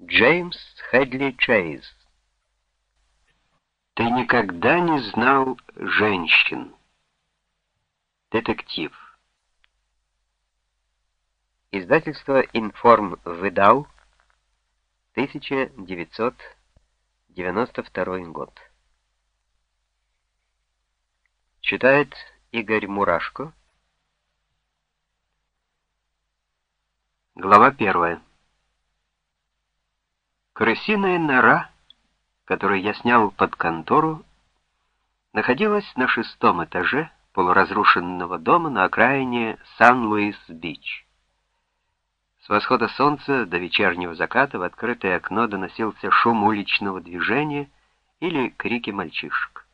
Джеймс Хедли Чейз Ты никогда не знал женщин. Детектив Издательство «Информ» выдал 1992 год. Читает Игорь Мурашко. Глава первая. Крысиная нора, которую я снял под контору, находилась на шестом этаже полуразрушенного дома на окраине Сан-Луис-Бич. С восхода солнца до вечернего заката в открытое окно доносился шум уличного движения или крики мальчишек.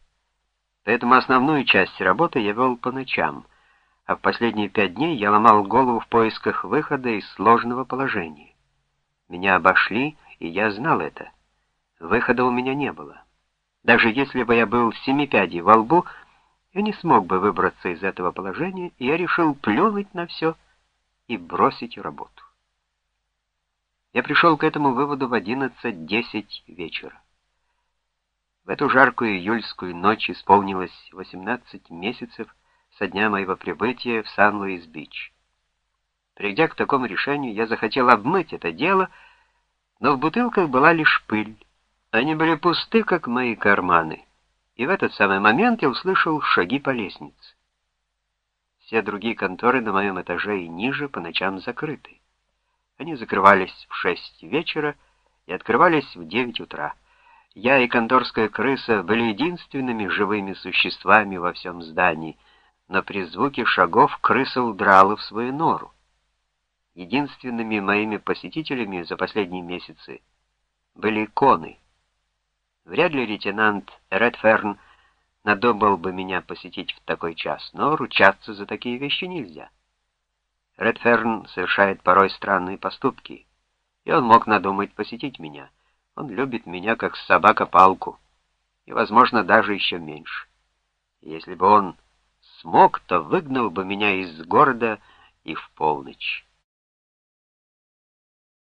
Поэтому основную часть работы я вел по ночам, а в последние пять дней я ломал голову в поисках выхода из сложного положения. Меня обошли, и я знал это. Выхода у меня не было. Даже если бы я был семи пядей во лбу, я не смог бы выбраться из этого положения, и я решил плюнуть на все и бросить работу. Я пришел к этому выводу в 11.10 вечера. В эту жаркую июльскую ночь исполнилось 18 месяцев со дня моего прибытия в Сан-Луис-Бич. Придя к такому решению, я захотел обмыть это дело — но в бутылках была лишь пыль. Они были пусты, как мои карманы. И в этот самый момент я услышал шаги по лестнице. Все другие конторы на моем этаже и ниже по ночам закрыты. Они закрывались в шесть вечера и открывались в девять утра. Я и конторская крыса были единственными живыми существами во всем здании, но при звуке шагов крыса удрала в свою нору. Единственными моими посетителями за последние месяцы были коны. Вряд ли лейтенант Редферн надобал бы меня посетить в такой час, но ручаться за такие вещи нельзя. Редферн совершает порой странные поступки, и он мог надумать посетить меня. Он любит меня, как собака палку, и, возможно, даже еще меньше. Если бы он смог, то выгнал бы меня из города и в полночь.